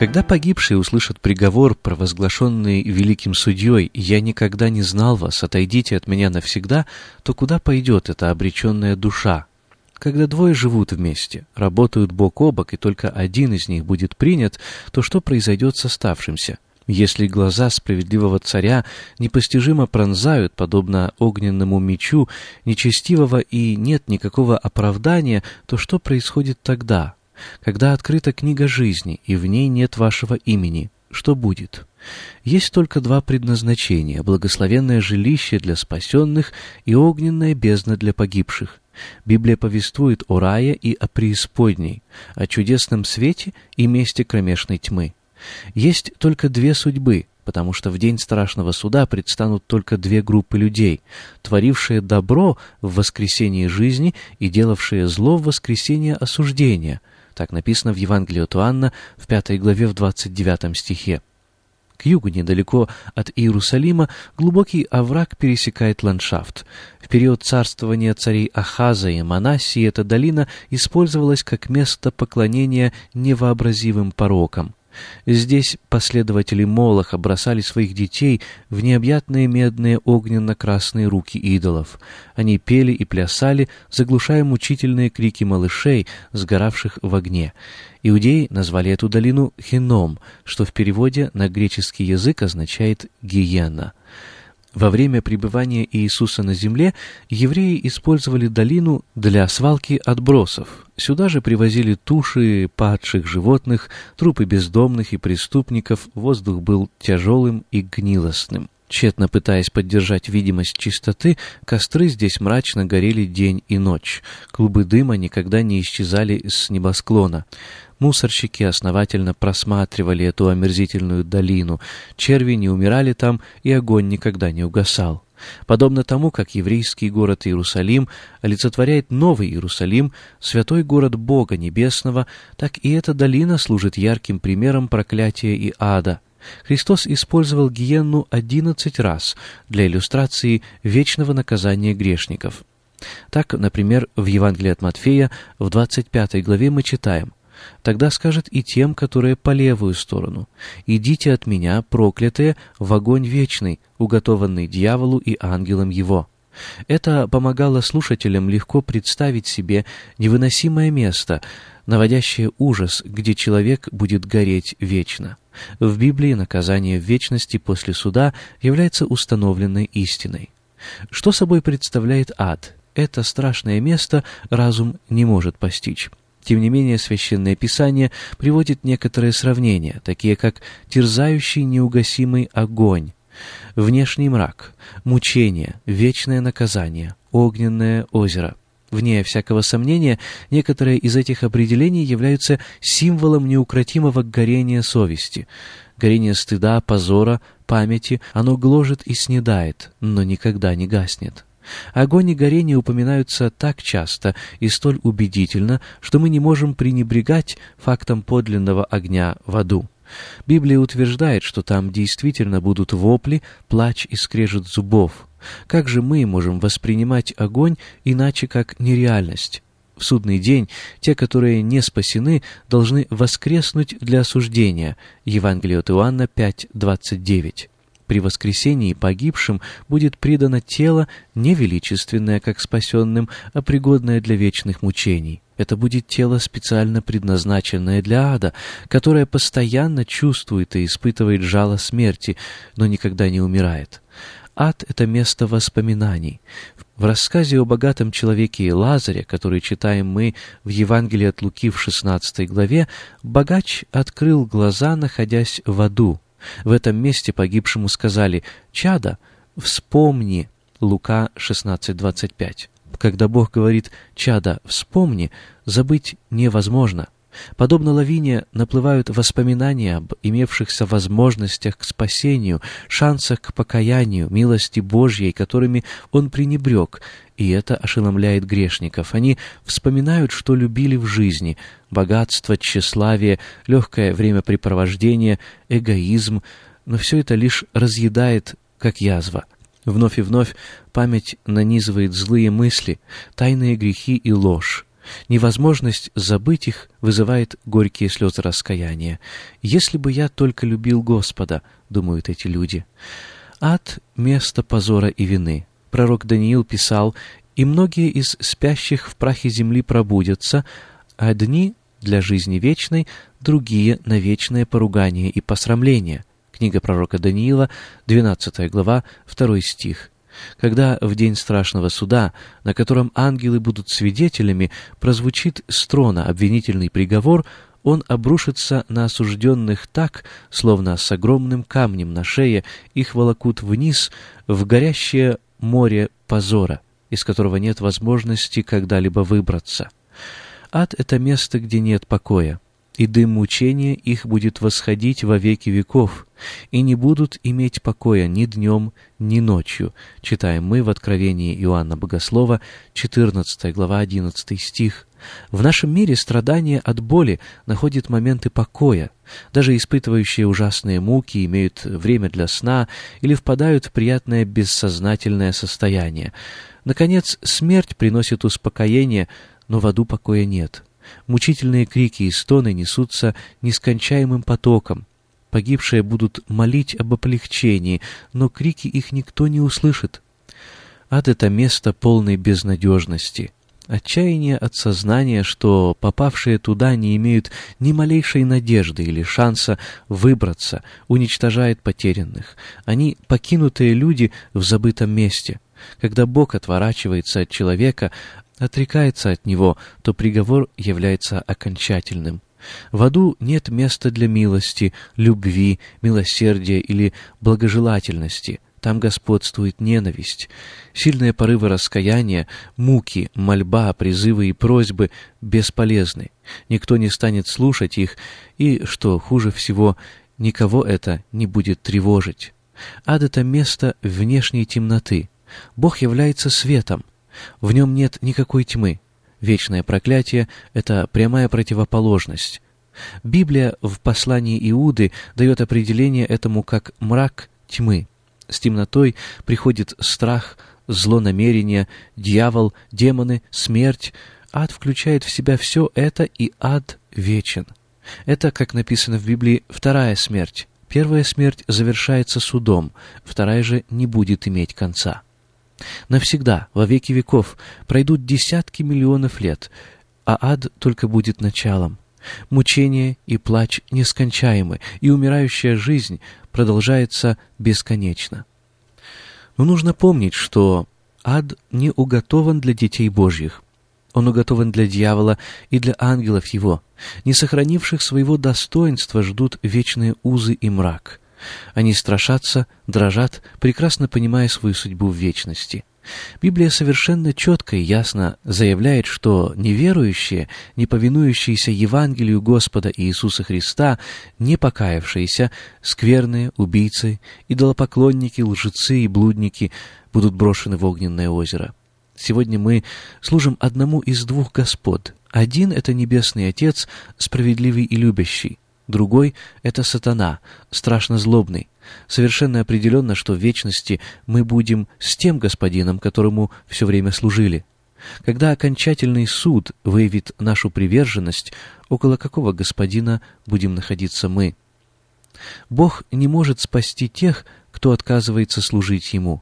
Когда погибшие услышат приговор, провозглашенный великим судьей «Я никогда не знал вас, отойдите от меня навсегда», то куда пойдет эта обреченная душа? Когда двое живут вместе, работают бок о бок, и только один из них будет принят, то что произойдет с оставшимся? Если глаза справедливого царя непостижимо пронзают, подобно огненному мечу, нечестивого и нет никакого оправдания, то что происходит тогда? Когда открыта книга жизни, и в ней нет вашего имени, что будет? Есть только два предназначения — благословенное жилище для спасенных и огненная бездна для погибших. Библия повествует о рае и о преисподней, о чудесном свете и месте кромешной тьмы. Есть только две судьбы, потому что в день страшного суда предстанут только две группы людей, творившие добро в воскресении жизни и делавшие зло в воскресении осуждения, так написано в Евангелии от Иоанна в 5 главе в 29 стихе. К югу, недалеко от Иерусалима, глубокий овраг пересекает ландшафт. В период царствования царей Ахаза и Манасии эта долина использовалась как место поклонения невообразимым порокам. Здесь последователи Молоха бросали своих детей в необъятные медные огненно-красные руки идолов. Они пели и плясали, заглушая мучительные крики малышей, сгоравших в огне. Иудеи назвали эту долину Хином, что в переводе на греческий язык означает «гиена». Во время пребывания Иисуса на земле евреи использовали долину для свалки отбросов. Сюда же привозили туши падших животных, трупы бездомных и преступников, воздух был тяжелым и гнилостным. Тщетно пытаясь поддержать видимость чистоты, костры здесь мрачно горели день и ночь. Клубы дыма никогда не исчезали с небосклона. Мусорщики основательно просматривали эту омерзительную долину. Черви не умирали там, и огонь никогда не угасал. Подобно тому, как еврейский город Иерусалим олицетворяет Новый Иерусалим, святой город Бога Небесного, так и эта долина служит ярким примером проклятия и ада. Христос использовал гиенну одиннадцать раз для иллюстрации вечного наказания грешников. Так, например, в Евангелии от Матфея в 25 главе мы читаем Тогда скажет и тем, которые по левую сторону, «Идите от меня, проклятые, в огонь вечный, уготованный дьяволу и ангелам его». Это помогало слушателям легко представить себе невыносимое место, наводящее ужас, где человек будет гореть вечно. В Библии наказание в вечности после суда является установленной истиной. Что собой представляет ад? Это страшное место разум не может постичь. Тем не менее, Священное Писание приводит некоторые сравнения, такие как терзающий неугасимый огонь, внешний мрак, мучение, вечное наказание, огненное озеро. Вне всякого сомнения, некоторые из этих определений являются символом неукротимого горения совести. Горение стыда, позора, памяти, оно гложет и снедает, но никогда не гаснет. Огонь и горение упоминаются так часто и столь убедительно, что мы не можем пренебрегать фактом подлинного огня в аду. Библия утверждает, что там действительно будут вопли, плач и скрежет зубов. Как же мы можем воспринимать огонь иначе как нереальность? В судный день те, которые не спасены, должны воскреснуть для осуждения. Евангелие от Иоанна 5.29. При воскресении погибшим будет придано тело, не величественное, как спасенным, а пригодное для вечных мучений. Это будет тело, специально предназначенное для ада, которое постоянно чувствует и испытывает жало смерти, но никогда не умирает. Ад — это место воспоминаний. В рассказе о богатом человеке Лазаре, который читаем мы в Евангелии от Луки в 16 главе, богач открыл глаза, находясь в аду. В этом месте погибшему сказали «Чада, вспомни» Лука 16.25. Когда Бог говорит «Чада, вспомни», забыть невозможно — Подобно лавине наплывают воспоминания об имевшихся возможностях к спасению, шансах к покаянию, милости Божьей, которыми он пренебрег, и это ошеломляет грешников. Они вспоминают, что любили в жизни — богатство, тщеславие, легкое времяпрепровождение, эгоизм, но все это лишь разъедает, как язва. Вновь и вновь память нанизывает злые мысли, тайные грехи и ложь. Невозможность забыть их вызывает горькие слезы раскаяния. «Если бы я только любил Господа», — думают эти люди. Ад — место позора и вины. Пророк Даниил писал, «И многие из спящих в прахе земли пробудятся, а дни для жизни вечной, другие на вечное поругание и посрамление». Книга пророка Даниила, 12 глава, 2 стих. Когда в день страшного суда, на котором ангелы будут свидетелями, прозвучит с трона обвинительный приговор, он обрушится на осужденных так, словно с огромным камнем на шее их волокут вниз в горящее море позора, из которого нет возможности когда-либо выбраться. Ад — это место, где нет покоя и дым мучения их будет восходить во веки веков, и не будут иметь покоя ни днем, ни ночью, читаем мы в Откровении Иоанна Богослова, 14 глава, 11 стих. В нашем мире страдания от боли находят моменты покоя. Даже испытывающие ужасные муки имеют время для сна или впадают в приятное бессознательное состояние. Наконец, смерть приносит успокоение, но в аду покоя нет. Мучительные крики и стоны несутся нескончаемым потоком. Погибшие будут молить об облегчении, но крики их никто не услышит. Ад — это место полной безнадежности. Отчаяние от сознания, что попавшие туда не имеют ни малейшей надежды или шанса выбраться, уничтожает потерянных. Они — покинутые люди в забытом месте. Когда Бог отворачивается от человека, отрекается от него, то приговор является окончательным. В аду нет места для милости, любви, милосердия или благожелательности. Там господствует ненависть. Сильные порывы раскаяния, муки, мольба, призывы и просьбы бесполезны. Никто не станет слушать их, и, что хуже всего, никого это не будет тревожить. Ад — это место внешней темноты. Бог является светом. В нем нет никакой тьмы. Вечное проклятие — это прямая противоположность. Библия в послании Иуды дает определение этому как «мрак тьмы». С темнотой приходит страх, злонамерение, дьявол, демоны, смерть. Ад включает в себя все это, и ад вечен. Это, как написано в Библии, вторая смерть. Первая смерть завершается судом, вторая же не будет иметь конца. Навсегда, во веки веков, пройдут десятки миллионов лет, а ад только будет началом. Мучение и плач нескончаемы, и умирающая жизнь продолжается бесконечно. Но нужно помнить, что ад не уготован для детей Божьих. Он уготован для дьявола и для ангелов его. Не сохранивших своего достоинства ждут вечные узы и мрак. Они страшатся, дрожат, прекрасно понимая свою судьбу в вечности. Библия совершенно четко и ясно заявляет, что неверующие, не повинующиеся Евангелию Господа Иисуса Христа, не покаявшиеся, скверные, убийцы, идолопоклонники, лжецы и блудники будут брошены в огненное озеро. Сегодня мы служим одному из двух Господ. Один — это Небесный Отец, справедливый и любящий, Другой — это сатана, страшно злобный. Совершенно определенно, что в вечности мы будем с тем господином, которому все время служили. Когда окончательный суд выявит нашу приверженность, около какого господина будем находиться мы? Бог не может спасти тех, кто отказывается служить Ему.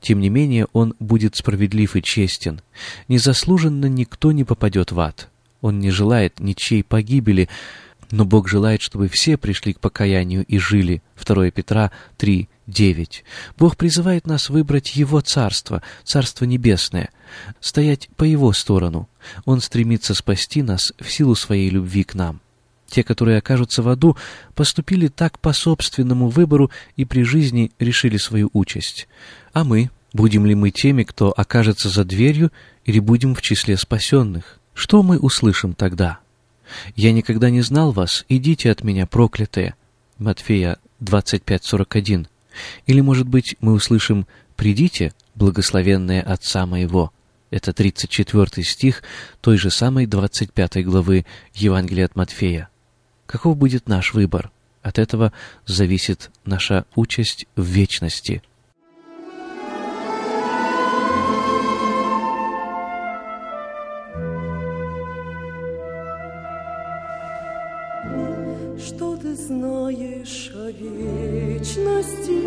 Тем не менее, Он будет справедлив и честен. Незаслуженно никто не попадет в ад. Он не желает ничьей погибели, но Бог желает, чтобы все пришли к покаянию и жили. 2 Петра 3, 9. Бог призывает нас выбрать Его Царство, Царство Небесное, стоять по Его сторону. Он стремится спасти нас в силу своей любви к нам. Те, которые окажутся в аду, поступили так по собственному выбору и при жизни решили свою участь. А мы? Будем ли мы теми, кто окажется за дверью, или будем в числе спасенных? Что мы услышим тогда? «Я никогда не знал вас, идите от меня, проклятые» Матфея 25:41. Или, может быть, мы услышим «Придите, благословенные Отца моего». Это 34 стих той же самой 25 главы Евангелия от Матфея. Каков будет наш выбор? От этого зависит наша участь в вечности – вечности,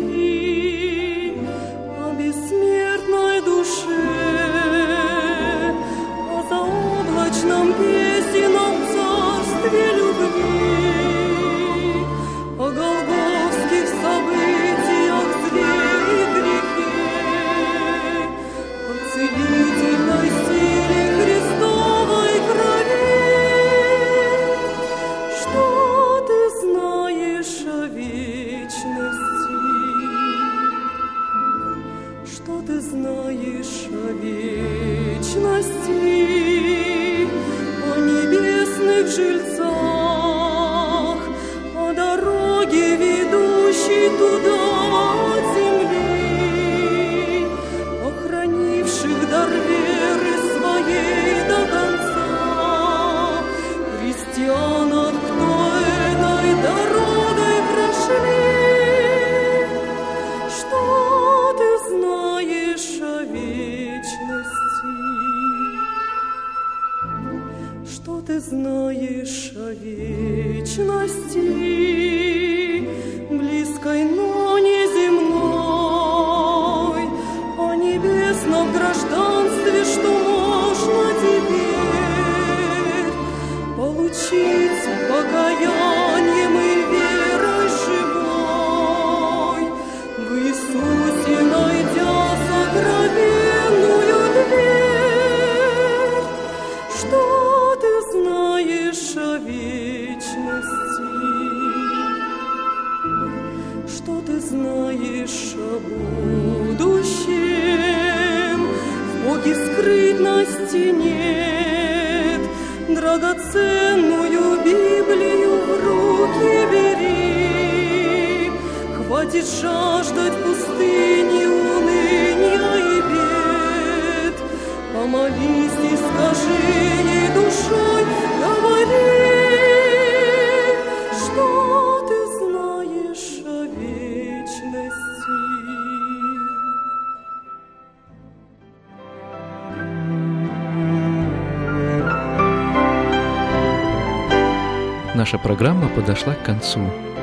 вечности? О небесных жильцах, Хватит жаждать пустыни, уныния и бед. Помолись и скажи ей душой, говори, что ты знаешь о вечности. Наша программа подошла к концу.